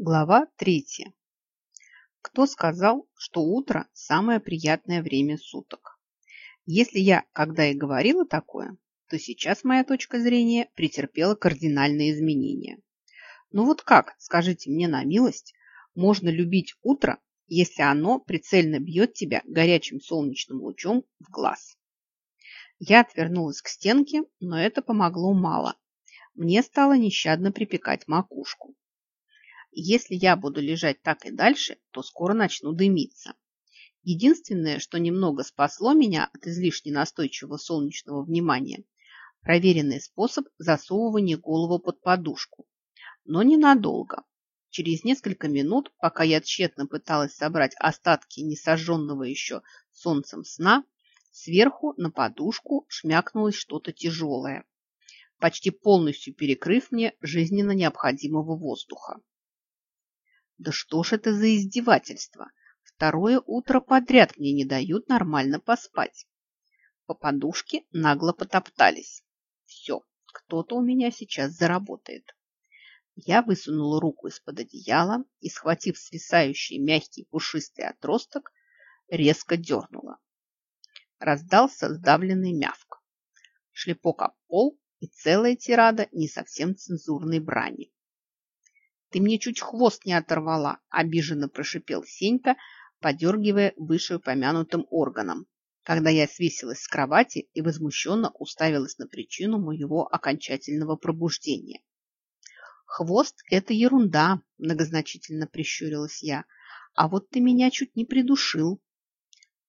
Глава третья. Кто сказал, что утро – самое приятное время суток? Если я когда и говорила такое, то сейчас моя точка зрения претерпела кардинальные изменения. Ну вот как, скажите мне на милость, можно любить утро, если оно прицельно бьет тебя горячим солнечным лучом в глаз? Я отвернулась к стенке, но это помогло мало. Мне стало нещадно припекать макушку. Если я буду лежать так и дальше, то скоро начну дымиться. Единственное, что немного спасло меня от излишне настойчивого солнечного внимания – проверенный способ засовывания головы под подушку. Но ненадолго. Через несколько минут, пока я тщетно пыталась собрать остатки несожженного еще солнцем сна, сверху на подушку шмякнулось что-то тяжелое, почти полностью перекрыв мне жизненно необходимого воздуха. Да что ж это за издевательство? Второе утро подряд мне не дают нормально поспать. По подушке нагло потоптались. Все, кто-то у меня сейчас заработает. Я высунула руку из-под одеяла и, схватив свисающий мягкий пушистый отросток, резко дернула. Раздался сдавленный мявк. Шлепок об пол и целая тирада не совсем цензурной брани. «Ты мне чуть хвост не оторвала!» – обиженно прошипел Сенька, подергивая вышеупомянутым органом, когда я свесилась с кровати и возмущенно уставилась на причину моего окончательного пробуждения. «Хвост – это ерунда!» – многозначительно прищурилась я. «А вот ты меня чуть не придушил!»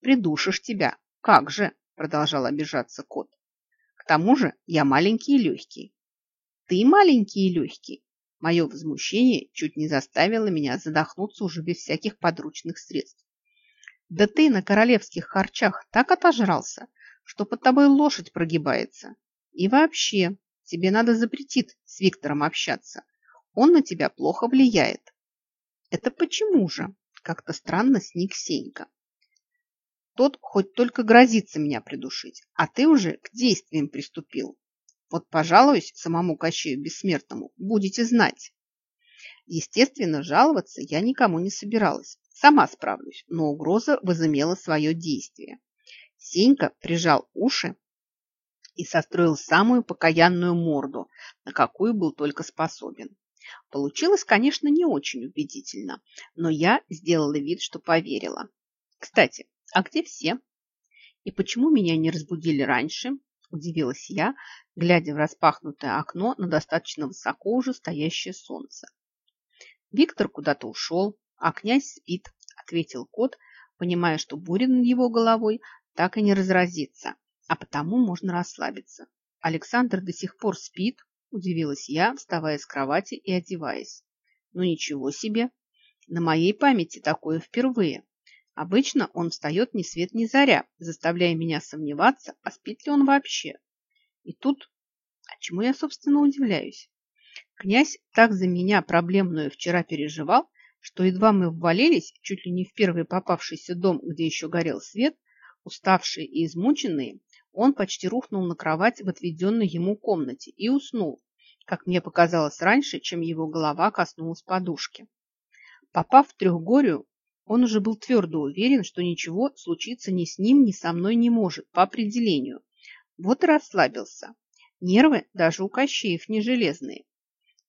«Придушишь тебя! Как же!» – продолжал обижаться кот. «К тому же я маленький и легкий». «Ты маленький и легкий!» Мое возмущение чуть не заставило меня задохнуться уже без всяких подручных средств. Да ты на королевских харчах так отожрался, что под тобой лошадь прогибается. И вообще, тебе надо запретить с Виктором общаться. Он на тебя плохо влияет. Это почему же? Как-то странно сник Сенька. Тот хоть только грозится меня придушить, а ты уже к действиям приступил. Вот пожалуюсь самому Кощею Бессмертному, будете знать. Естественно, жаловаться я никому не собиралась. Сама справлюсь, но угроза возымела свое действие. Сенька прижал уши и состроил самую покаянную морду, на какую был только способен. Получилось, конечно, не очень убедительно, но я сделала вид, что поверила. Кстати, а где все? И почему меня не разбудили раньше? Удивилась я, глядя в распахнутое окно на достаточно высоко уже стоящее солнце. Виктор куда-то ушел, а князь спит, ответил кот, понимая, что буря над его головой так и не разразится, а потому можно расслабиться. Александр до сих пор спит, удивилась я, вставая с кровати и одеваясь. Ну ничего себе, на моей памяти такое впервые. Обычно он встает ни свет ни заря, заставляя меня сомневаться, а спит ли он вообще. И тут... А чему я, собственно, удивляюсь? Князь так за меня проблемную вчера переживал, что едва мы ввалились чуть ли не в первый попавшийся дом, где еще горел свет, уставший и измученный, он почти рухнул на кровать в отведенной ему комнате и уснул, как мне показалось раньше, чем его голова коснулась подушки. Попав в трехгорию, он уже был твердо уверен, что ничего случиться ни с ним, ни со мной не может, по определению. Вот и расслабился. Нервы даже у Кощеев не железные.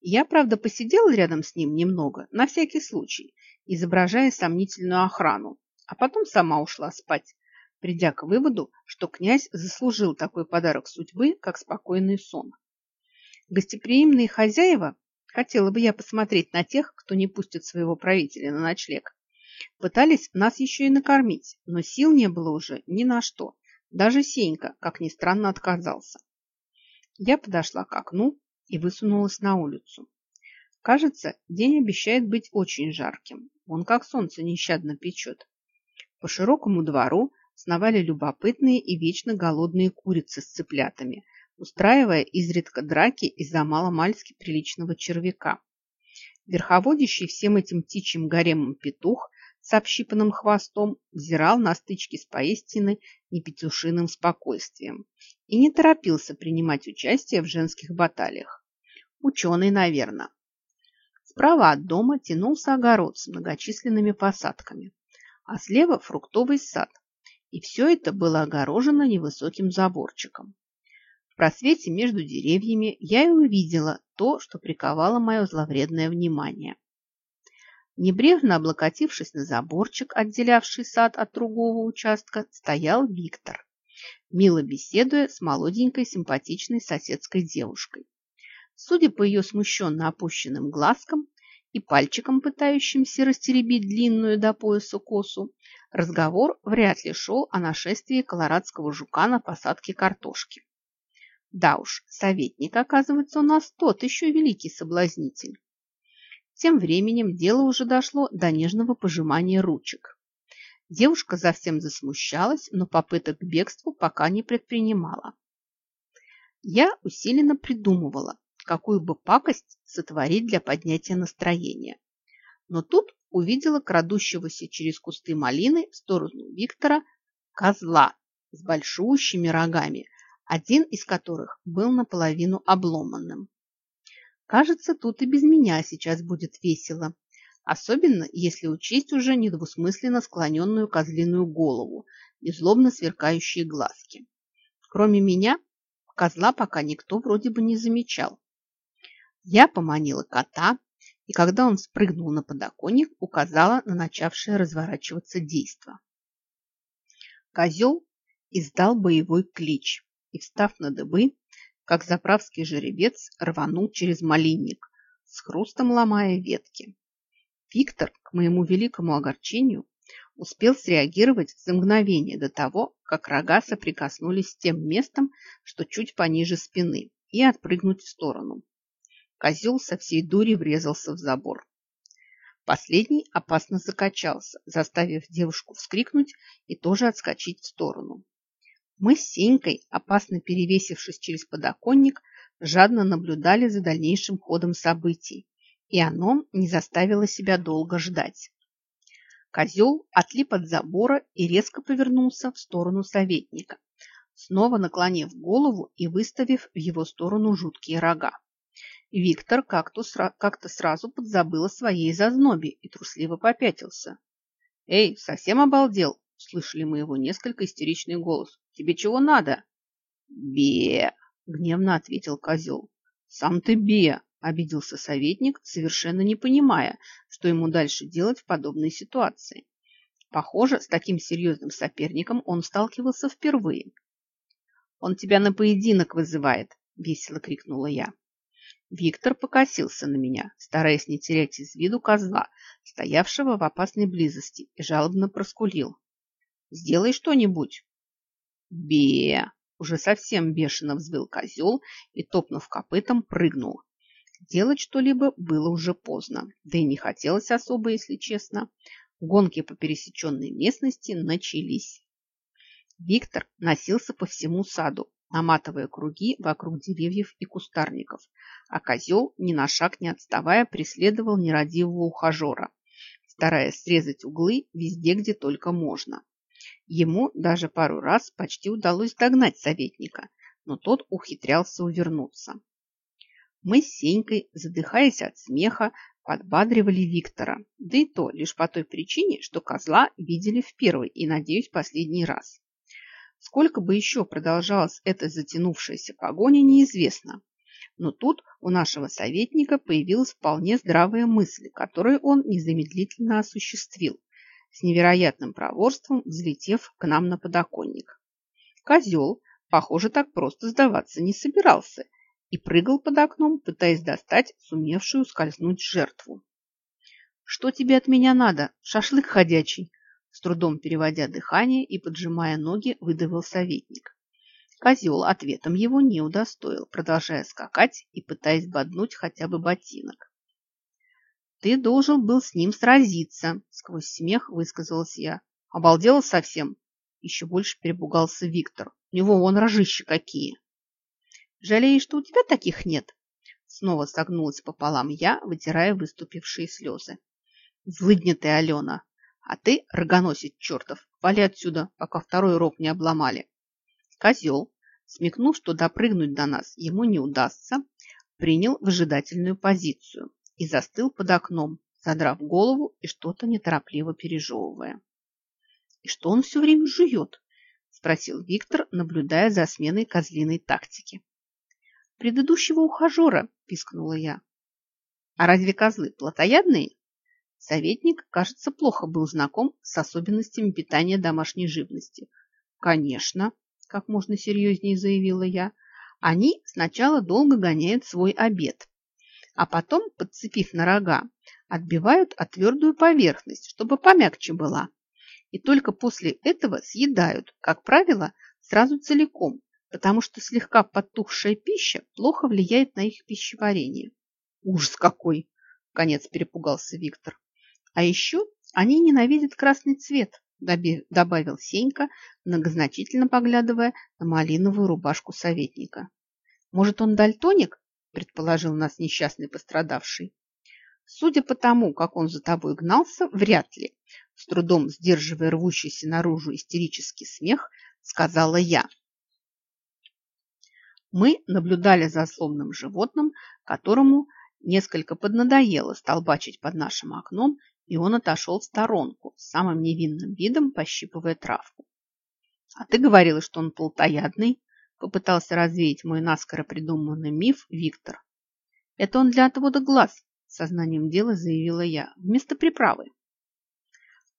Я, правда, посидела рядом с ним немного, на всякий случай, изображая сомнительную охрану, а потом сама ушла спать, придя к выводу, что князь заслужил такой подарок судьбы, как спокойный сон. Гостеприимные хозяева, хотела бы я посмотреть на тех, кто не пустит своего правителя на ночлег, Пытались нас еще и накормить, но сил не было уже ни на что. Даже Сенька, как ни странно, отказался. Я подошла к окну и высунулась на улицу. Кажется, день обещает быть очень жарким. Он как солнце нещадно печет. По широкому двору сновали любопытные и вечно голодные курицы с цыплятами, устраивая изредка драки из-за маломальски приличного червяка. Верховодящий всем этим птичьим гаремом петух с общипанным хвостом взирал на стычки с поистиной непетушиным спокойствием и не торопился принимать участие в женских баталиях. Ученый, наверное. Справа от дома тянулся огород с многочисленными посадками, а слева фруктовый сад, и все это было огорожено невысоким заборчиком. В просвете между деревьями я и увидела то, что приковало мое зловредное внимание. Небрежно облокотившись на заборчик, отделявший сад от другого участка, стоял Виктор, мило беседуя с молоденькой симпатичной соседской девушкой. Судя по ее смущенно опущенным глазкам и пальчикам, пытающимся растеребить длинную до пояса косу, разговор вряд ли шел о нашествии колорадского жука на посадке картошки. Да уж, советник, оказывается, у нас тот еще великий соблазнитель. Тем временем дело уже дошло до нежного пожимания ручек. Девушка совсем засмущалась, но попыток к бегству пока не предпринимала. Я усиленно придумывала, какую бы пакость сотворить для поднятия настроения. Но тут увидела крадущегося через кусты малины в сторону Виктора козла с большущими рогами, один из которых был наполовину обломанным. Кажется, тут и без меня сейчас будет весело. Особенно, если учесть уже недвусмысленно склоненную козлиную голову и злобно сверкающие глазки. Кроме меня, козла пока никто вроде бы не замечал. Я поманила кота, и когда он спрыгнул на подоконник, указала на начавшее разворачиваться действо. Козел издал боевой клич и, встав на дыбы, как заправский жеребец рванул через малинник, с хрустом ломая ветки. Виктор, к моему великому огорчению, успел среагировать за мгновение до того, как рога соприкоснулись с тем местом, что чуть пониже спины, и отпрыгнуть в сторону. Козел со всей дури врезался в забор. Последний опасно закачался, заставив девушку вскрикнуть и тоже отскочить в сторону. Мы с Сенькой, опасно перевесившись через подоконник, жадно наблюдали за дальнейшим ходом событий, и оно не заставило себя долго ждать. Козел отлип от забора и резко повернулся в сторону советника, снова наклонив голову и выставив в его сторону жуткие рога. Виктор как-то как сразу подзабыл о своей зазнобе и трусливо попятился. «Эй, совсем обалдел?» – слышали мы его несколько истеричный голос. Тебе чего надо?» «Бе!» – гневно ответил козел. «Сам ты бе!» – обиделся советник, совершенно не понимая, что ему дальше делать в подобной ситуации. Похоже, с таким серьезным соперником он сталкивался впервые. «Он тебя на поединок вызывает!» – весело крикнула я. Виктор покосился на меня, стараясь не терять из виду козла, стоявшего в опасной близости, и жалобно проскулил. «Сделай что-нибудь!» бе Уже совсем бешено взвыл козел и, топнув копытом, прыгнул. Делать что-либо было уже поздно, да и не хотелось особо, если честно. Гонки по пересеченной местности начались. Виктор носился по всему саду, наматывая круги вокруг деревьев и кустарников, а козел, ни на шаг не отставая, преследовал нерадивого ухажера, стараясь срезать углы везде, где только можно. Ему даже пару раз почти удалось догнать советника, но тот ухитрялся увернуться. Мы с Сенькой, задыхаясь от смеха, подбадривали Виктора, да и то лишь по той причине, что козла видели в первый и, надеюсь, последний раз. Сколько бы еще продолжалась эта затянувшаяся погоня, неизвестно. Но тут у нашего советника появилась вполне здравая мысль, которую он незамедлительно осуществил с невероятным проворством взлетев к нам на подоконник. Козел, похоже, так просто сдаваться не собирался и прыгал под окном, пытаясь достать сумевшую скользнуть жертву. «Что тебе от меня надо, шашлык ходячий?» С трудом переводя дыхание и поджимая ноги, выдавил советник. Козел ответом его не удостоил, продолжая скакать и пытаясь боднуть хотя бы ботинок. Ты должен был с ним сразиться, сквозь смех высказалась я. Обалдела совсем? Еще больше перепугался Виктор. У него вон рожища какие. Жалеешь, что у тебя таких нет? Снова согнулась пополам я, вытирая выступившие слезы. Злыдня ты, Алена. А ты, рогоносец чертов, вали отсюда, пока второй рог не обломали. Козел, смекнув, что допрыгнуть до нас ему не удастся, принял выжидательную позицию и застыл под окном, задрав голову и что-то неторопливо пережевывая. «И что он все время жует?» – спросил Виктор, наблюдая за сменой козлиной тактики. «Предыдущего ухажера», – пискнула я. «А разве козлы плотоядные?» Советник, кажется, плохо был знаком с особенностями питания домашней живности. «Конечно», – как можно серьезнее заявила я, – «они сначала долго гоняют свой обед, а потом, подцепив на рога, отбивают от твердую поверхность, чтобы помягче была. И только после этого съедают, как правило, сразу целиком, потому что слегка потухшая пища плохо влияет на их пищеварение. Ужас какой! Конец перепугался Виктор. А еще они ненавидят красный цвет, добавил Сенька, многозначительно поглядывая на малиновую рубашку советника. Может, он дальтоник? Предположил нас несчастный пострадавший. Судя по тому, как он за тобой гнался, вряд ли, с трудом сдерживая рвущийся наружу истерический смех, сказала я. Мы наблюдали за злобным животным, которому несколько поднадоело столбачить под нашим окном, и он отошел в сторонку, самым невинным видом пощипывая травку. «А ты говорила, что он плотоядный?» Попытался развеять мой наскоро придуманный миф Виктор. Это он для отвода глаз, сознанием дела заявила я, вместо приправы.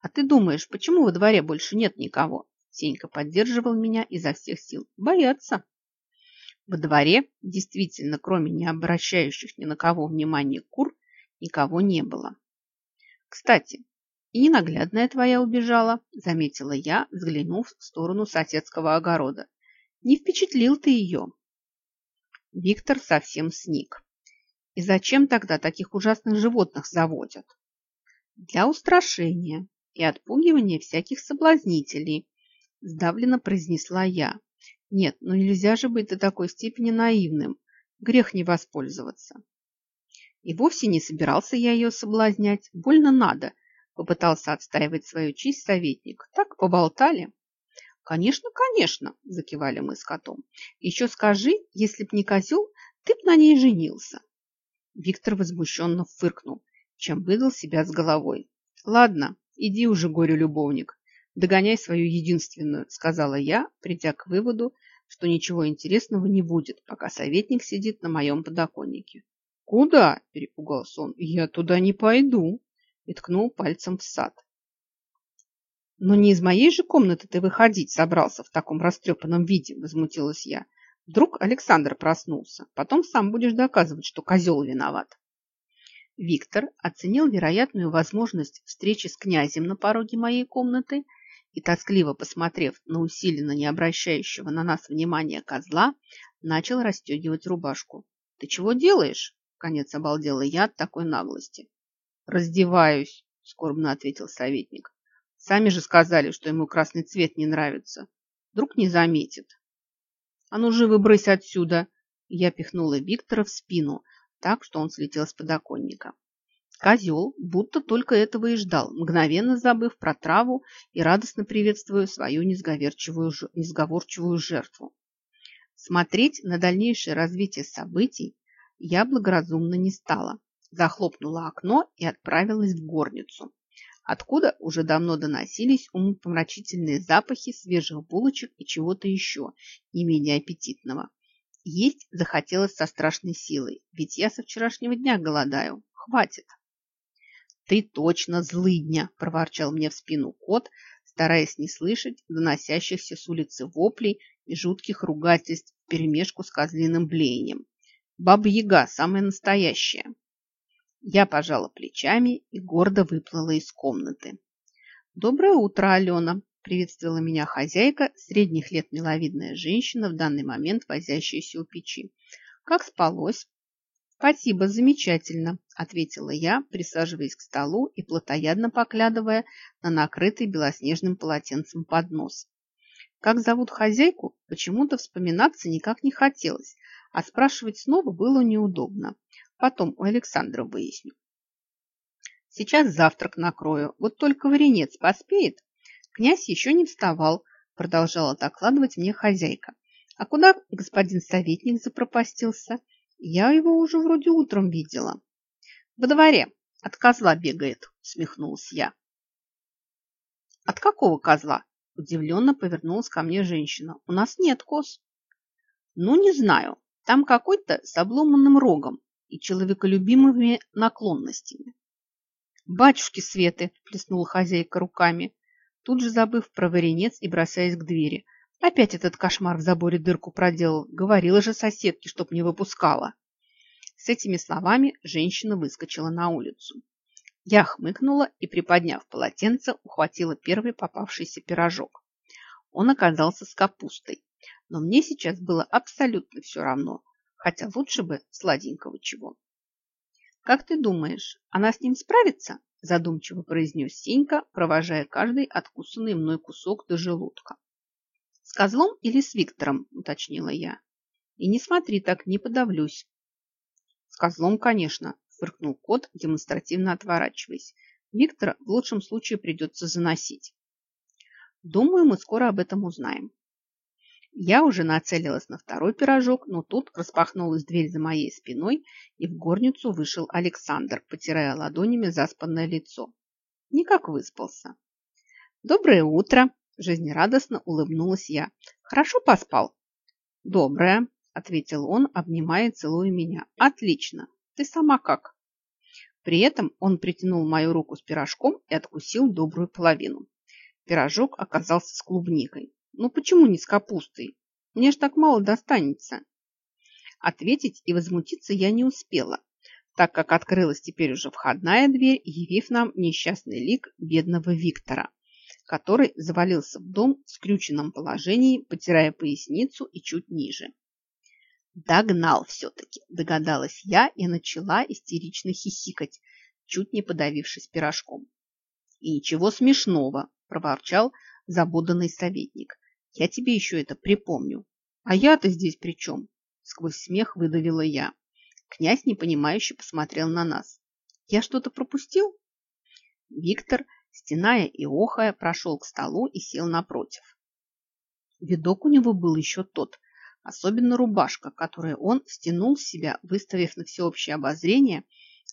А ты думаешь, почему во дворе больше нет никого? Сенька поддерживал меня изо всех сил. Боятся. Во дворе действительно, кроме не обращающих ни на кого внимания кур, никого не было. Кстати, и ненаглядная твоя убежала, заметила я, взглянув в сторону соседского огорода. Не впечатлил ты ее. Виктор совсем сник. И зачем тогда таких ужасных животных заводят? Для устрашения и отпугивания всяких соблазнителей, сдавленно произнесла я. Нет, ну нельзя же быть до такой степени наивным. Грех не воспользоваться. И вовсе не собирался я ее соблазнять. Больно надо, попытался отстаивать свою честь советник. Так поболтали. «Конечно, конечно!» – закивали мы с котом. «Еще скажи, если б не козел, ты б на ней женился!» Виктор возмущенно фыркнул, чем выдал себя с головой. «Ладно, иди уже, горе-любовник, догоняй свою единственную», – сказала я, придя к выводу, что ничего интересного не будет, пока советник сидит на моем подоконнике. «Куда?» – перепугался он. «Я туда не пойду!» и ткнул пальцем в сад. «Но не из моей же комнаты ты выходить собрался в таком растрепанном виде», – возмутилась я. «Вдруг Александр проснулся. Потом сам будешь доказывать, что козел виноват». Виктор оценил вероятную возможность встречи с князем на пороге моей комнаты и, тоскливо посмотрев на усиленно не обращающего на нас внимания козла, начал расстегивать рубашку. «Ты чего делаешь?» – конец обалдела я от такой наглости. «Раздеваюсь», – скорбно ответил советник. Сами же сказали, что ему красный цвет не нравится. Вдруг не заметит. А ну живо брысь отсюда! Я пихнула Виктора в спину, так, что он слетел с подоконника. Козел будто только этого и ждал, мгновенно забыв про траву и радостно приветствуя свою несговорчивую, несговорчивую жертву. Смотреть на дальнейшее развитие событий я благоразумно не стала. Захлопнула окно и отправилась в горницу откуда уже давно доносились умопомрачительные запахи свежих булочек и чего-то еще, не менее аппетитного. Есть захотелось со страшной силой, ведь я со вчерашнего дня голодаю. Хватит. «Ты точно злыдня!» – проворчал мне в спину кот, стараясь не слышать доносящихся с улицы воплей и жутких ругательств вперемешку с козлиным блеянием. «Баба-яга, самая настоящая!» Я пожала плечами и гордо выплыла из комнаты. «Доброе утро, Алена!» – приветствовала меня хозяйка, средних лет миловидная женщина, в данный момент возящаяся у печи. «Как спалось?» «Спасибо, замечательно», – ответила я, присаживаясь к столу и плотоядно поглядывая на накрытый белоснежным полотенцем поднос. Как зовут хозяйку, почему-то вспоминаться никак не хотелось, а спрашивать снова было неудобно. Потом у Александра выясню. Сейчас завтрак накрою. Вот только варенец поспеет. Князь еще не вставал, продолжала докладывать мне хозяйка. А куда господин советник запропастился? Я его уже вроде утром видела. Во дворе. От козла бегает, смехнулась я. От какого козла? Удивленно повернулась ко мне женщина. У нас нет коз. Ну, не знаю. Там какой-то с обломанным рогом и человеколюбимыми наклонностями. «Батюшки Светы!» – плеснула хозяйка руками, тут же забыв про варенец и бросаясь к двери. Опять этот кошмар в заборе дырку проделал. Говорила же соседке, чтоб не выпускала. С этими словами женщина выскочила на улицу. Я хмыкнула и, приподняв полотенце, ухватила первый попавшийся пирожок. Он оказался с капустой, но мне сейчас было абсолютно все равно, хотя лучше бы сладенького чего. «Как ты думаешь, она с ним справится?» задумчиво произнес Сенька, провожая каждый откусанный мной кусок до желудка. «С козлом или с Виктором?» – уточнила я. «И не смотри так, не подавлюсь». «С козлом, конечно», – фыркнул кот, демонстративно отворачиваясь. «Виктора в лучшем случае придется заносить». «Думаю, мы скоро об этом узнаем». Я уже нацелилась на второй пирожок, но тут распахнулась дверь за моей спиной, и в горницу вышел Александр, потирая ладонями заспанное лицо. Никак выспался. «Доброе утро!» – жизнерадостно улыбнулась я. «Хорошо поспал?» «Доброе!» – ответил он, обнимая и целуя меня. «Отлично! Ты сама как?» При этом он притянул мою руку с пирожком и откусил добрую половину. Пирожок оказался с клубникой. Ну почему не с капустой? Мне ж так мало достанется. Ответить и возмутиться я не успела, так как открылась теперь уже входная дверь, явив нам несчастный лик бедного Виктора, который завалился в дом в скрюченном положении, потирая поясницу и чуть ниже. Догнал все-таки, догадалась я и начала истерично хихикать, чуть не подавившись пирожком. И ничего смешного, проворчал забуданный советник. Я тебе еще это припомню. А я-то здесь при чем? Сквозь смех выдавила я. Князь непонимающе посмотрел на нас. Я что-то пропустил? Виктор, стеная и охая, прошел к столу и сел напротив. Видок у него был еще тот, особенно рубашка, которую он стянул с себя, выставив на всеобщее обозрение,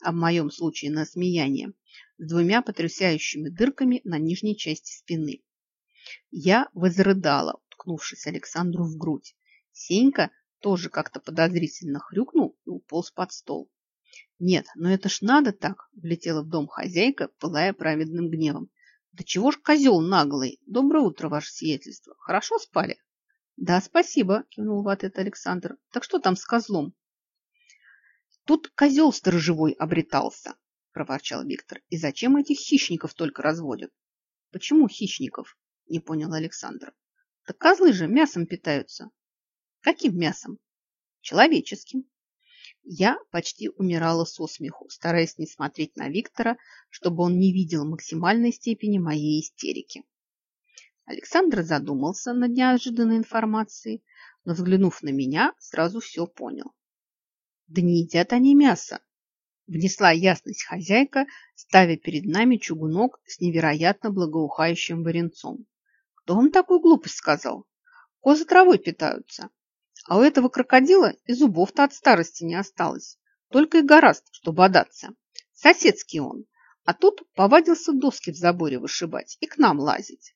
а в моем случае на смеяние, с двумя потрясающими дырками на нижней части спины. Я возрыдала, уткнувшись Александру в грудь. Сенька тоже как-то подозрительно хрюкнул и уполз под стол. «Нет, но это ж надо так!» – влетела в дом хозяйка, пылая праведным гневом. «Да чего ж козел наглый! Доброе утро, ваше сиятельство! Хорошо спали?» «Да, спасибо!» – кивнул в ответ Александр. «Так что там с козлом?» «Тут козел сторожевой обретался!» – проворчал Виктор. «И зачем этих хищников только разводят?» «Почему хищников?» Не понял Александр. Так козлы же мясом питаются. Каким мясом? Человеческим. Я почти умирала со смеху, стараясь не смотреть на Виктора, чтобы он не видел максимальной степени моей истерики. Александр задумался над неожиданной информацией, но, взглянув на меня, сразу все понял. Да не едят они мясо, внесла ясность хозяйка, ставя перед нами чугунок с невероятно благоухающим варенцом. Кто вам такую глупость сказал? Козы травой питаются. А у этого крокодила и зубов-то от старости не осталось. Только и гораст, что бодаться. Соседский он. А тут повадился доски в заборе вышибать и к нам лазить.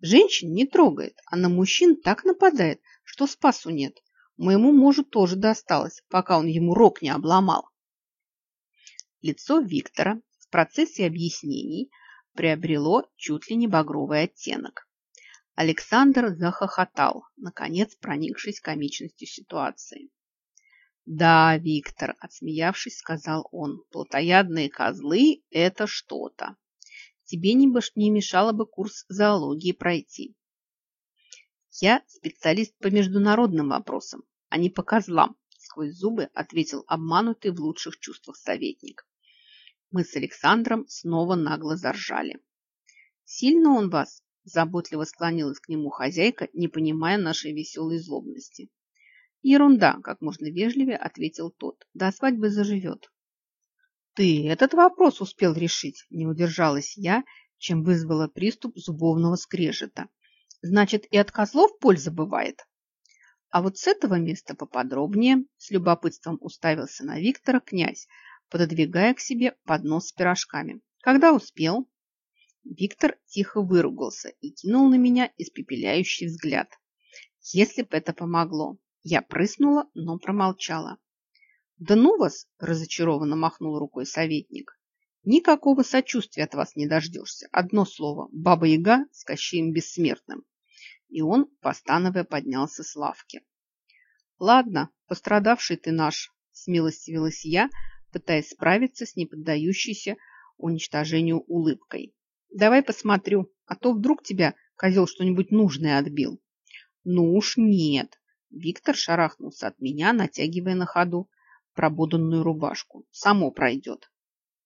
Женщин не трогает, а на мужчин так нападает, что спасу нет. Моему мужу тоже досталось, пока он ему рог не обломал. Лицо Виктора в процессе объяснений приобрело чуть ли не багровый оттенок. Александр захохотал, наконец проникшись комичностью ситуации. «Да, Виктор», – отсмеявшись, сказал он, – «плотоядные козлы – это что-то. Тебе не, не мешало бы курс зоологии пройти». «Я специалист по международным вопросам, а не по козлам», – сквозь зубы ответил обманутый в лучших чувствах советник. Мы с Александром снова нагло заржали. «Сильно он вас?» Заботливо склонилась к нему хозяйка, не понимая нашей веселой злобности. «Ерунда», – как можно вежливее ответил тот. «До свадьбы заживет». «Ты этот вопрос успел решить?» – не удержалась я, чем вызвала приступ зубовного скрежета. «Значит, и от козлов польза бывает?» А вот с этого места поподробнее с любопытством уставился на Виктора князь, пододвигая к себе поднос с пирожками. Когда успел? Виктор тихо выругался и кинул на меня испепеляющий взгляд. Если бы это помогло. Я прыснула, но промолчала. «Да ну вас!» – разочарованно махнул рукой советник. «Никакого сочувствия от вас не дождешься. Одно слово – Баба-Яга с Кощеем Бессмертным». И он, постановая, поднялся с лавки. «Ладно, пострадавший ты наш», – смилостивилась я, пытаясь справиться с неподдающейся уничтожению улыбкой. «Давай посмотрю, а то вдруг тебя козел что-нибудь нужное отбил». «Ну уж нет!» Виктор шарахнулся от меня, натягивая на ходу пробуданную рубашку. «Само пройдет».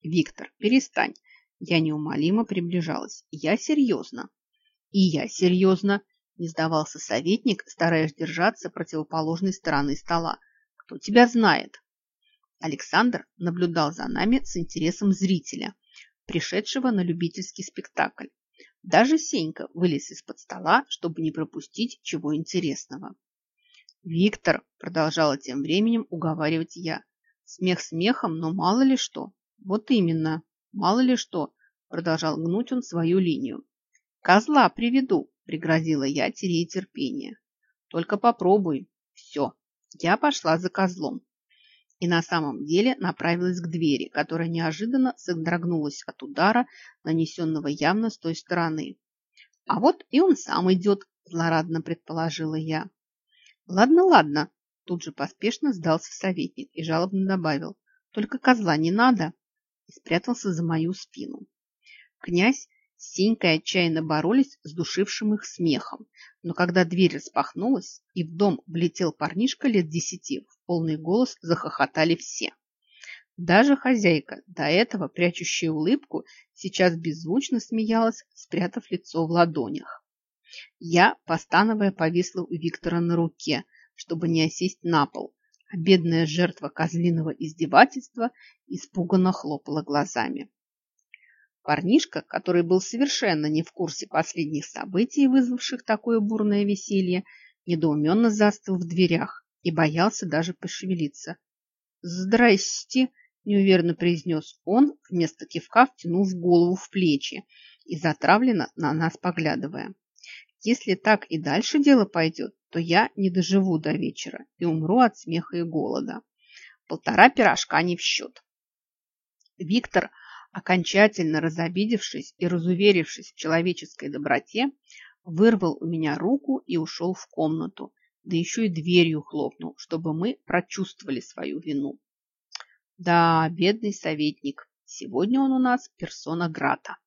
«Виктор, перестань!» Я неумолимо приближалась. «Я серьезно». «И я серьезно!» Не сдавался советник, стараясь держаться противоположной стороны стола. «Кто тебя знает?» Александр наблюдал за нами с интересом зрителя, пришедшего на любительский спектакль. Даже Сенька вылез из-под стола, чтобы не пропустить чего интересного. «Виктор», – продолжала тем временем уговаривать я, – «смех смехом, но мало ли что». «Вот именно, мало ли что», – продолжал гнуть он свою линию. «Козла приведу», – пригрозила я, теряя терпение. «Только попробуй». Все, я пошла за козлом и на самом деле направилась к двери, которая неожиданно содрогнулась от удара, нанесенного явно с той стороны. «А вот и он сам идет», – злорадно предположила я. «Ладно, ладно», – тут же поспешно сдался советник и жалобно добавил. «Только козла не надо», и спрятался за мою спину. Князь с Сенькой отчаянно боролись с душившим их смехом, но когда дверь распахнулась и в дом влетел парнишка лет десяти, в полный голос захохотали все. Даже хозяйка, до этого прячущая улыбку, сейчас беззвучно смеялась, спрятав лицо в ладонях. Я, постановая, повисла у Виктора на руке, чтобы не осесть на пол, а бедная жертва козлиного издевательства испуганно хлопала глазами. Парнишка, который был совершенно не в курсе последних событий, вызвавших такое бурное веселье, недоуменно застыл в дверях и боялся даже пошевелиться. «Здрасте!» – неуверенно произнес он, вместо кивка втянув голову в плечи и затравленно на нас поглядывая. «Если так и дальше дело пойдет, то я не доживу до вечера и умру от смеха и голода. Полтора пирожка не в счет». Виктор – окончательно разобидевшись и разуверившись в человеческой доброте, вырвал у меня руку и ушел в комнату, да еще и дверью хлопнул, чтобы мы прочувствовали свою вину. Да, бедный советник, сегодня он у нас персона грата.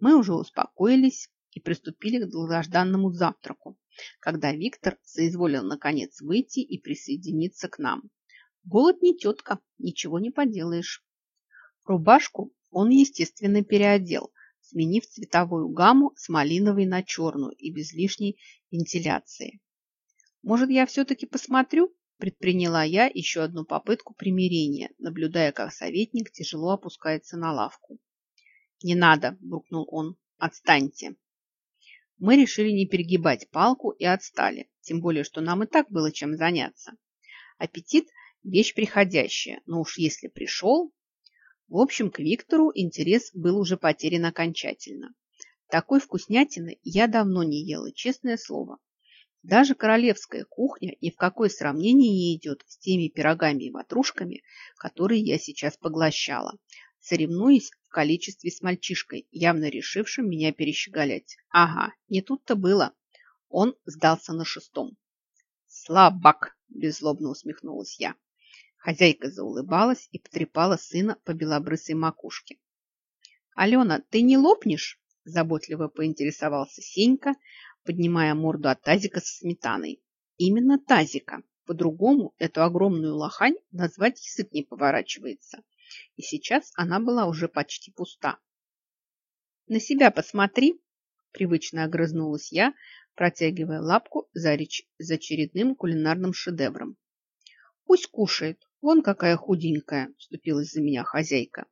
Мы уже успокоились и приступили к долгожданному завтраку, когда Виктор соизволил наконец выйти и присоединиться к нам. Голод не тетка, ничего не поделаешь. Рубашку он, естественно, переодел, сменив цветовую гамму с малиновой на черную и без лишней вентиляции. «Может, я все-таки посмотрю?» предприняла я еще одну попытку примирения, наблюдая, как советник тяжело опускается на лавку. «Не надо!» – буркнул он. «Отстаньте!» Мы решили не перегибать палку и отстали, тем более, что нам и так было чем заняться. Аппетит – вещь приходящая, но уж если пришел, в общем, к Виктору интерес был уже потерян окончательно. Такой вкуснятины я давно не ела, честное слово. Даже королевская кухня ни в какое сравнение не идет с теми пирогами и ватрушками, которые я сейчас поглощала, соревнуясь в количестве с мальчишкой, явно решившим меня перещеголять. Ага, не тут-то было. Он сдался на шестом. «Слабак!» – беззлобно усмехнулась я. Хозяйка заулыбалась и потрепала сына по белобрысой макушке. «Алена, ты не лопнешь?» – заботливо поинтересовался Сенька, поднимая морду от тазика со сметаной. «Именно тазика. По-другому эту огромную лохань назвать язык не поворачивается. И сейчас она была уже почти пуста. «На себя посмотри!» – привычно огрызнулась я, протягивая лапку за, реч... за очередным кулинарным шедевром. «Пусть кушает, Вон какая худенькая, вступилась за меня хозяйка.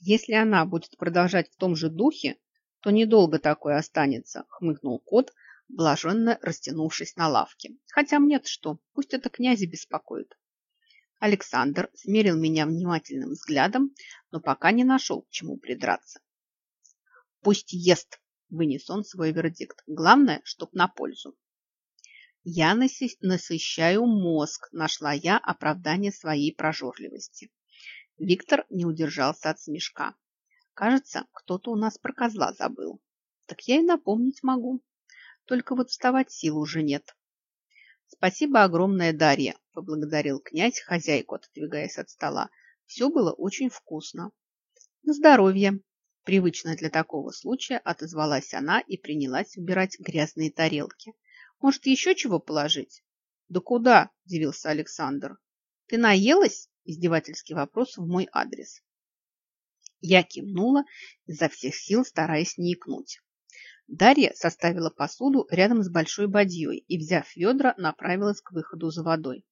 Если она будет продолжать в том же духе, то недолго такое останется, хмыкнул кот, блаженно растянувшись на лавке. Хотя мне-то что, пусть это князя беспокоит. Александр смерил меня внимательным взглядом, но пока не нашел к чему придраться. «Пусть ест!» – вынес он свой вердикт. «Главное, чтоб на пользу». «Я насыщаю мозг», – нашла я оправдание своей прожорливости. Виктор не удержался от смешка. «Кажется, кто-то у нас про козла забыл. Так я и напомнить могу. Только вот вставать сил уже нет». «Спасибо огромное, Дарья», – поблагодарил князь хозяйку, отодвигаясь от стола. «Все было очень вкусно». «На здоровье», – привычно для такого случая отозвалась она и принялась убирать грязные тарелки. «Может, еще чего положить?» «Да куда?» – удивился Александр. «Ты наелась?» – издевательский вопрос в мой адрес. Я кивнула, изо всех сил стараясь не икнуть. Дарья составила посуду рядом с большой бадьей и, взяв ведра, направилась к выходу за водой.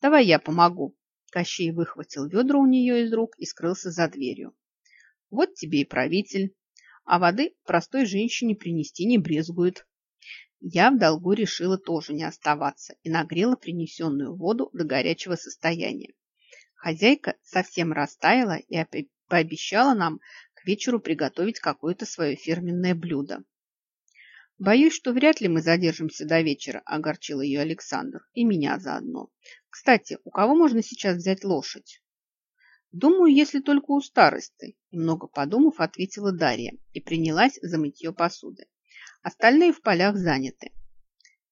«Давай я помогу». Кощей выхватил ведра у нее из рук и скрылся за дверью. «Вот тебе и правитель. А воды простой женщине принести не брезгует». Я в долгу решила тоже не оставаться и нагрела принесенную воду до горячего состояния. Хозяйка совсем растаяла и пообещала нам к вечеру приготовить какое-то свое фирменное блюдо. «Боюсь, что вряд ли мы задержимся до вечера», – огорчил ее Александр. «И меня заодно. Кстати, у кого можно сейчас взять лошадь?» «Думаю, если только у старосты», – немного подумав, ответила Дарья и принялась за мытье посуды. Остальные в полях заняты.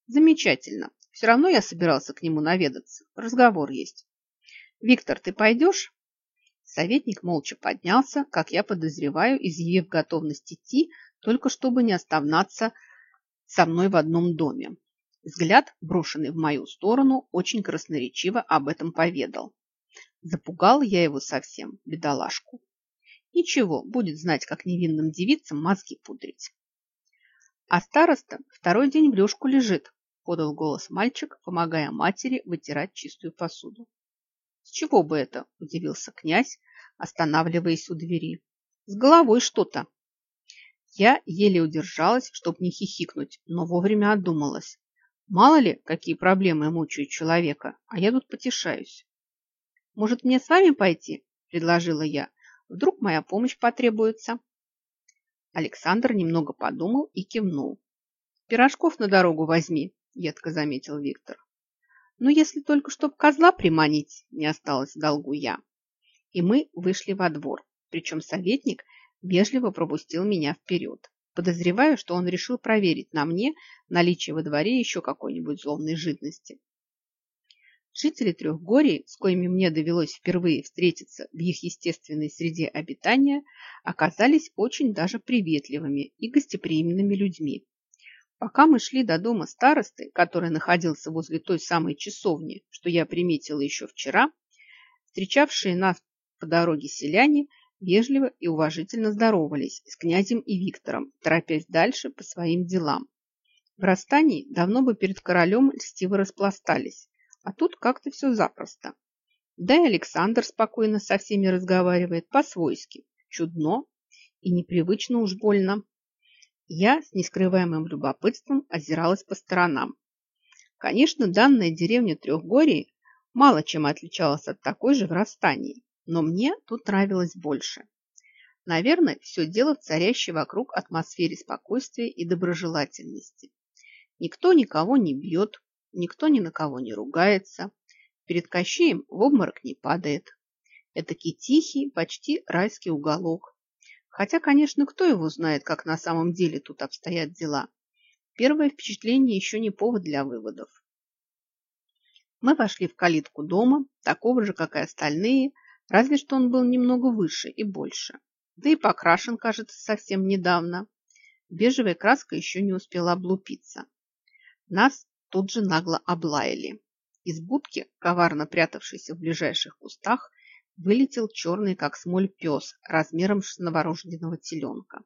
«Замечательно. Все равно я собирался к нему наведаться. Разговор есть». «Виктор, ты пойдешь?» Советник молча поднялся, как я подозреваю, изъявив готовность идти, только чтобы не оставаться со мной в одном доме. Взгляд, брошенный в мою сторону, очень красноречиво об этом поведал. Запугал я его совсем, бедолашку. Ничего, будет знать, как невинным девицам мозги пудрить. А староста второй день в лёжку лежит, подал голос мальчик, помогая матери вытирать чистую посуду. С чего бы это? Удивился князь, останавливаясь у двери. С головой что-то. Я еле удержалась, чтобы не хихикнуть, но вовремя отдумалась. Мало ли, какие проблемы мучают человека, а я тут потешаюсь. «Может, мне с вами пойти?» – предложила я. «Вдруг моя помощь потребуется?» Александр немного подумал и кивнул. «Пирожков на дорогу возьми», – едко заметил Виктор. «Ну, если только чтоб козла приманить, не осталось долгу я». И мы вышли во двор, причем советник – вежливо пропустил меня вперед. Подозреваю, что он решил проверить на мне наличие во дворе еще какой-нибудь злобной жидности. Жители Трехгорий, с коими мне довелось впервые встретиться в их естественной среде обитания, оказались очень даже приветливыми и гостеприимными людьми. Пока мы шли до дома старосты, который находился возле той самой часовни, что я приметила еще вчера, встречавшие нас по дороге селяне вежливо и уважительно здоровались с князем и Виктором, торопясь дальше по своим делам. В расстании давно бы перед королем льстиво распластались, а тут как-то все запросто. Да и Александр спокойно со всеми разговаривает по-свойски, чудно и непривычно уж больно. Я с нескрываемым любопытством озиралась по сторонам. Конечно, данная деревня Трехгории мало чем отличалась от такой же в расстании но мне тут нравилось больше. Наверное, все дело в царящей вокруг атмосфере спокойствия и доброжелательности. Никто никого не бьет, никто ни на кого не ругается, перед Кощеем в обморок не падает. Этакий тихий, почти райский уголок. Хотя, конечно, кто его знает, как на самом деле тут обстоят дела. Первое впечатление еще не повод для выводов. Мы вошли в калитку дома, такого же, как и остальные, Разве что он был немного выше и больше. Да и покрашен, кажется, совсем недавно. Бежевая краска еще не успела облупиться. Нас тут же нагло облаяли. Из будки, коварно прятавшейся в ближайших кустах, вылетел черный, как смоль, пес размером с новорожденного теленка.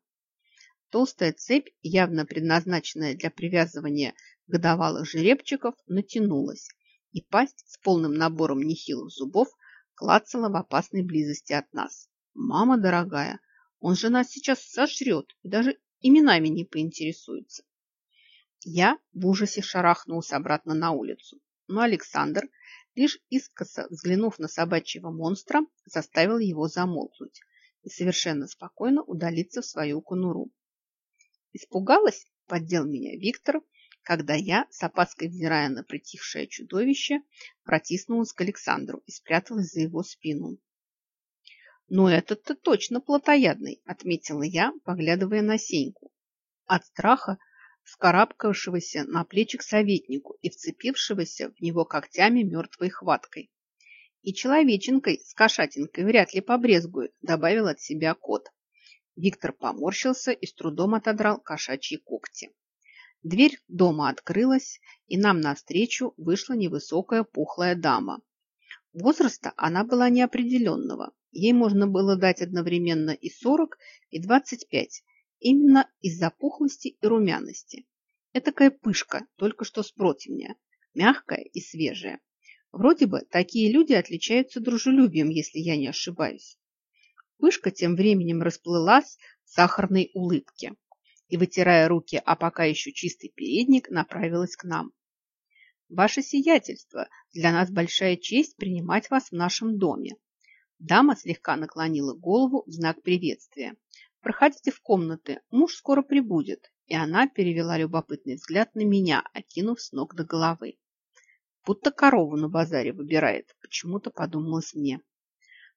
Толстая цепь, явно предназначенная для привязывания годовалых жеребчиков, натянулась, и пасть с полным набором нехилых зубов клацала в опасной близости от нас. «Мама дорогая, он же нас сейчас сожрет и даже именами не поинтересуется». Я в ужасе шарахнулся обратно на улицу, но Александр, лишь искоса взглянув на собачьего монстра, заставил его замолкнуть и совершенно спокойно удалиться в свою конуру. Испугалась, поддел меня Виктор, когда я, с опаской взирая на притихшее чудовище, протиснулась к Александру и спряталась за его спину. «Ну, этот-то точно плотоядный», — отметила я, поглядывая на Сеньку. От страха вскарабкавшегося на плечи к советнику и вцепившегося в него когтями мертвой хваткой. И человеченкой с кошатинкой вряд ли побрезгует, добавил от себя кот. Виктор поморщился и с трудом отодрал кошачьи когти. Дверь дома открылась, и нам навстречу вышла невысокая пухлая дама. Возраста она была неопределенного. Ей можно было дать одновременно и 40, и 25, именно из-за пухлости и румяности. Этакая пышка, только что с противня, мягкая и свежая. Вроде бы такие люди отличаются дружелюбием, если я не ошибаюсь. Пышка тем временем расплылась в сахарной улыбке и, вытирая руки, а пока еще чистый передник, направилась к нам. «Ваше сиятельство, для нас большая честь принимать вас в нашем доме». Дама слегка наклонила голову в знак приветствия. «Проходите в комнаты, муж скоро прибудет». И она перевела любопытный взгляд на меня, окинув с ног до головы. Будто корову на базаре выбирает, почему-то подумалось мне.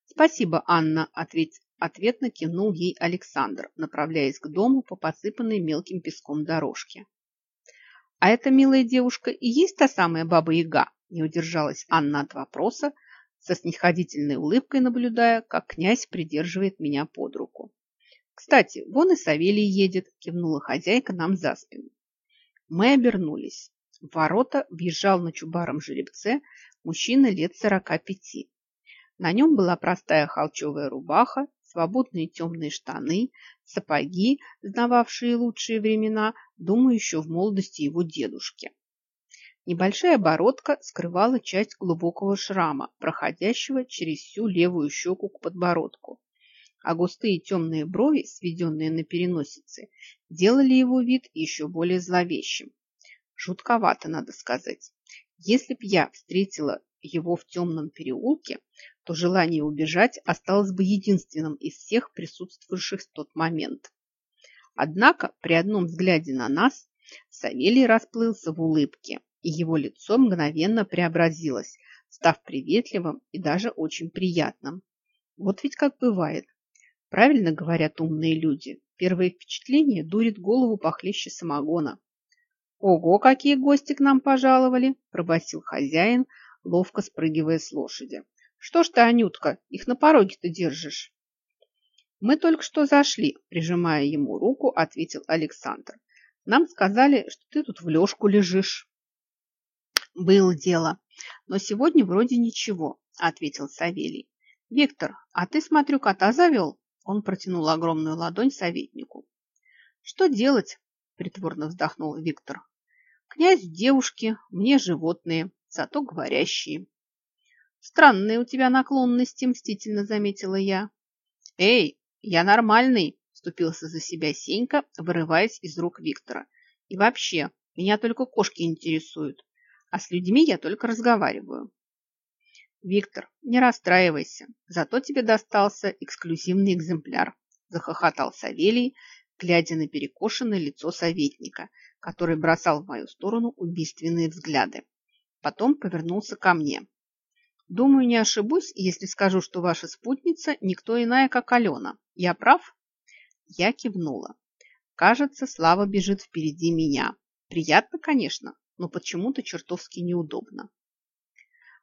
«Спасибо, Анна», – ответь, ответно кивнул ей Александр, направляясь к дому по посыпанной мелким песком дорожке. «А эта милая девушка и есть та самая Баба-Яга?» Не удержалась Анна от вопроса, со снисходительной улыбкой наблюдая, как князь придерживает меня под руку. «Кстати, вон и Савелий едет», – кивнула хозяйка нам за спину. Мы обернулись. В ворота въезжал на чубаром жеребце мужчина лет сорока пяти. На нем была простая холчевая рубаха, свободные темные штаны, сапоги, знававшие лучшие времена, думаю, еще в молодости его дедушки. Небольшая бородка скрывала часть глубокого шрама, проходящего через всю левую щеку к подбородку, а густые темные брови, сведенные на переносице, делали его вид еще более зловещим. Жутковато, надо сказать. Если б я встретила его в темном переулке, то желание убежать осталось бы единственным из всех присутствующих в тот момент. Однако при одном взгляде на нас Савелий расплылся в улыбке, и его лицо мгновенно преобразилось, став приветливым и даже очень приятным. Вот ведь как бывает. Правильно говорят умные люди. Первое впечатление дурит голову похлеще самогона. «Ого, какие гости к нам пожаловали!» – пробасил хозяин, ловко спрыгивая с лошади. Что ж ты, Анютка, их на пороге-то держишь? Мы только что зашли, прижимая ему руку, ответил Александр. Нам сказали, что ты тут в лёжку лежишь. Было дело, но сегодня вроде ничего, ответил Савелий. Виктор, а ты, смотрю, кота завел? Он протянул огромную ладонь советнику. Что делать? Притворно вздохнул Виктор. Князь девушки, мне животные, зато говорящие. Странные у тебя наклонности, мстительно заметила я. Эй, я нормальный, вступился за себя Сенька, вырываясь из рук Виктора. И вообще, меня только кошки интересуют, а с людьми я только разговариваю. Виктор, не расстраивайся, зато тебе достался эксклюзивный экземпляр, захохотал Савелий, глядя на перекошенное лицо советника, который бросал в мою сторону убийственные взгляды. Потом повернулся ко мне. Думаю, не ошибусь, если скажу, что ваша спутница никто иная, как Алена. Я прав? Я кивнула. Кажется, Слава бежит впереди меня. Приятно, конечно, но почему-то чертовски неудобно.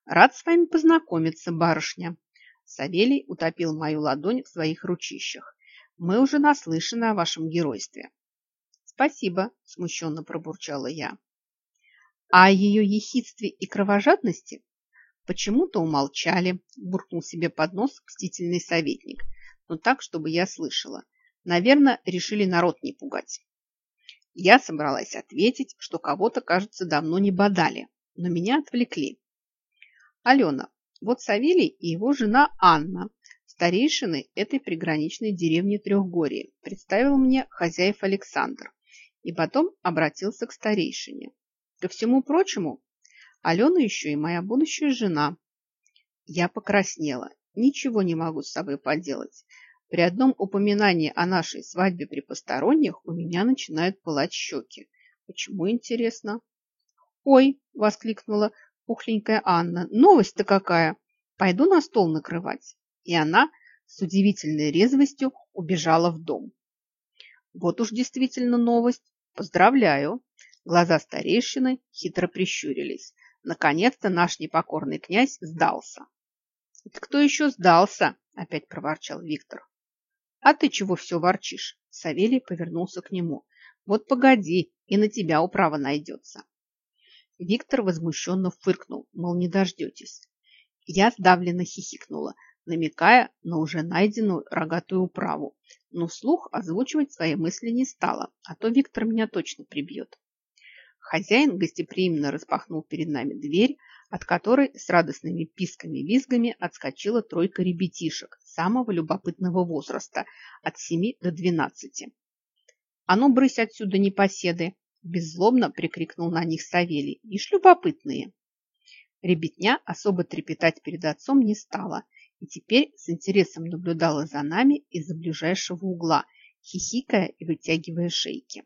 Рад с вами познакомиться, барышня. Савелий утопил мою ладонь в своих ручищах. Мы уже наслышаны о вашем геройстве. Спасибо, смущенно пробурчала я. А о ее ехидстве и кровожадности Почему-то умолчали, буркнул себе под нос мстительный советник, но так, чтобы я слышала. Наверное, решили народ не пугать. Я собралась ответить, что кого-то, кажется, давно не бодали, но меня отвлекли. Алена, вот Савелий и его жена Анна, старейшины этой приграничной деревни Трехгории, представил мне хозяев Александр и потом обратился к старейшине. Ко всему прочему, Алена еще и моя будущая жена. Я покраснела. Ничего не могу с собой поделать. При одном упоминании о нашей свадьбе при посторонних у меня начинают пылать щеки. Почему, интересно? «Ой!» – воскликнула пухленькая Анна. «Новость-то какая! Пойду на стол накрывать!» И она с удивительной резвостью убежала в дом. Вот уж действительно новость. Поздравляю. Глаза старейшины хитро прищурились. Наконец-то наш непокорный князь сдался. «Это кто еще сдался?» – опять проворчал Виктор. «А ты чего все ворчишь?» Савелий повернулся к нему. «Вот погоди, и на тебя управа найдется». Виктор возмущенно фыркнул, мол, не дождетесь. Я сдавленно хихикнула, намекая на уже найденную рогатую управу, но вслух озвучивать свои мысли не стала, а то Виктор меня точно прибьет. Хозяин гостеприимно распахнул перед нами дверь, от которой с радостными писками-визгами отскочила тройка ребятишек самого любопытного возраста от 7 до 12. «А ну, брысь отсюда, непоседы!» – беззлобно прикрикнул на них Савелий. «Ишь, любопытные!» Ребятня особо трепетать перед отцом не стала и теперь с интересом наблюдала за нами из-за ближайшего угла, хихикая и вытягивая шейки.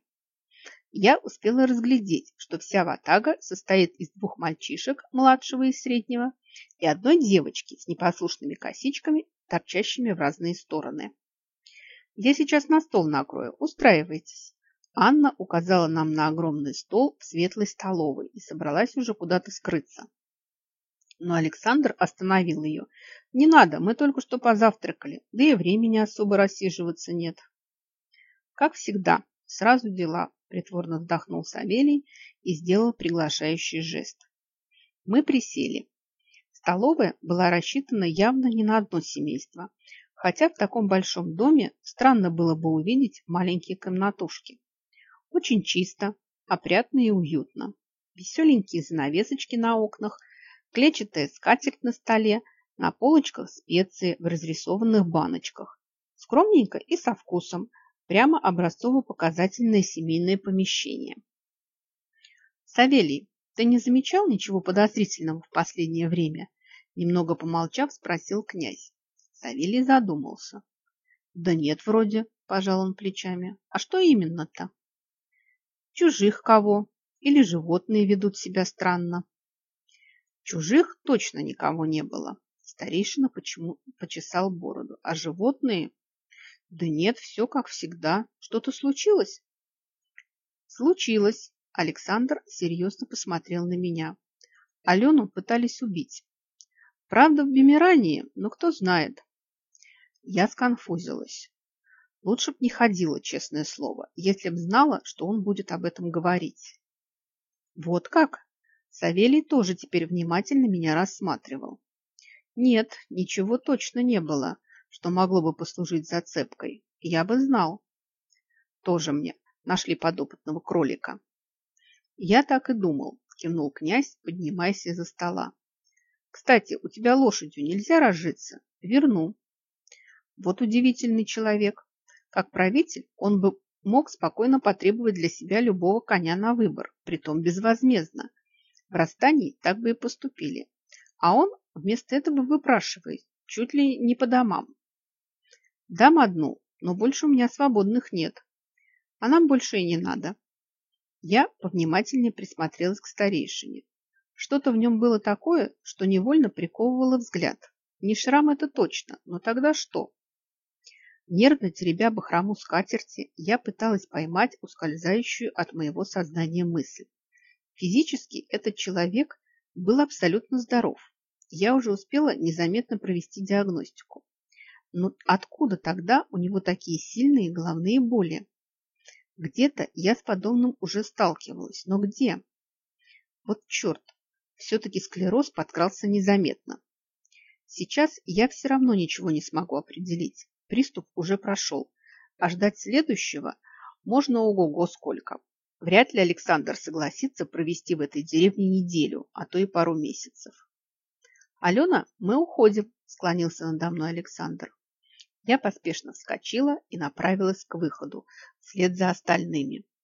Я успела разглядеть, что вся ватага состоит из двух мальчишек, младшего и среднего, и одной девочки с непослушными косичками, торчащими в разные стороны. «Я сейчас на стол накрою, устраивайтесь». Анна указала нам на огромный стол в светлой столовой и собралась уже куда-то скрыться. Но Александр остановил ее. «Не надо, мы только что позавтракали, да и времени особо рассиживаться нет». Как всегда, сразу дела, притворно вздохнул Савелий и сделал приглашающий жест. Мы присели. Столовая была рассчитана явно не на одно семейство, хотя в таком большом доме странно было бы увидеть маленькие комнатушки. Очень чисто, опрятно и уютно. Веселенькие занавесочки на окнах – клетчатая скатерть на столе, на полочках специи в разрисованных баночках. Скромненько и со вкусом, прямо образцово-показательное семейное помещение. Савелий, ты не замечал ничего подозрительного в последнее время? Немного помолчав, спросил князь. Савелий задумался. Да нет, вроде, пожал он плечами. А что именно-то? Чужих кого? Или животные ведут себя странно? Чужих точно никого не было. Старейшина почему почесал бороду. А животные? Да нет, все как всегда. Что-то случилось? Случилось. Александр серьезно посмотрел на меня. Алену пытались убить. Правда, в Бемирании, но кто знает. Я сконфузилась. Лучше б не ходила, честное слово, если б знала, что он будет об этом говорить. Вот как? Савелий тоже теперь внимательно меня рассматривал. Нет, ничего точно не было, что могло бы послужить зацепкой. Я бы знал. Тоже мне нашли подопытного кролика. Я так и думал, кивнул князь, поднимаясь из-за стола. Кстати, у тебя лошадью нельзя разжиться? Верну. Вот удивительный человек. Как правитель он бы мог спокойно потребовать для себя любого коня на выбор, притом безвозмездно, в расстании так бы и поступили. А он вместо этого выпрашивает, чуть ли не по домам. Дам одну, но больше у меня свободных нет. А нам больше и не надо. Я повнимательнее присмотрелась к старейшине. Что-то в нем было такое, что невольно приковывало взгляд. Не шрам это точно, но тогда что? Нервно теребя бахрому скатерти, я пыталась поймать ускользающую от моего сознания мысль. Физически этот человек был абсолютно здоров. Я уже успела незаметно провести диагностику. Но откуда тогда у него такие сильные головные боли? Где-то я с подобным уже сталкивалась, но где? Вот черт, все-таки склероз подкрался незаметно. Сейчас я все равно ничего не смогу определить. Приступ уже прошел, а ждать следующего можно ого-го сколько. Вряд ли Александр согласится провести в этой деревне неделю, а то и пару месяцев. «Алена, мы уходим», – склонился надо мной Александр. Я поспешно вскочила и направилась к выходу, вслед за остальными.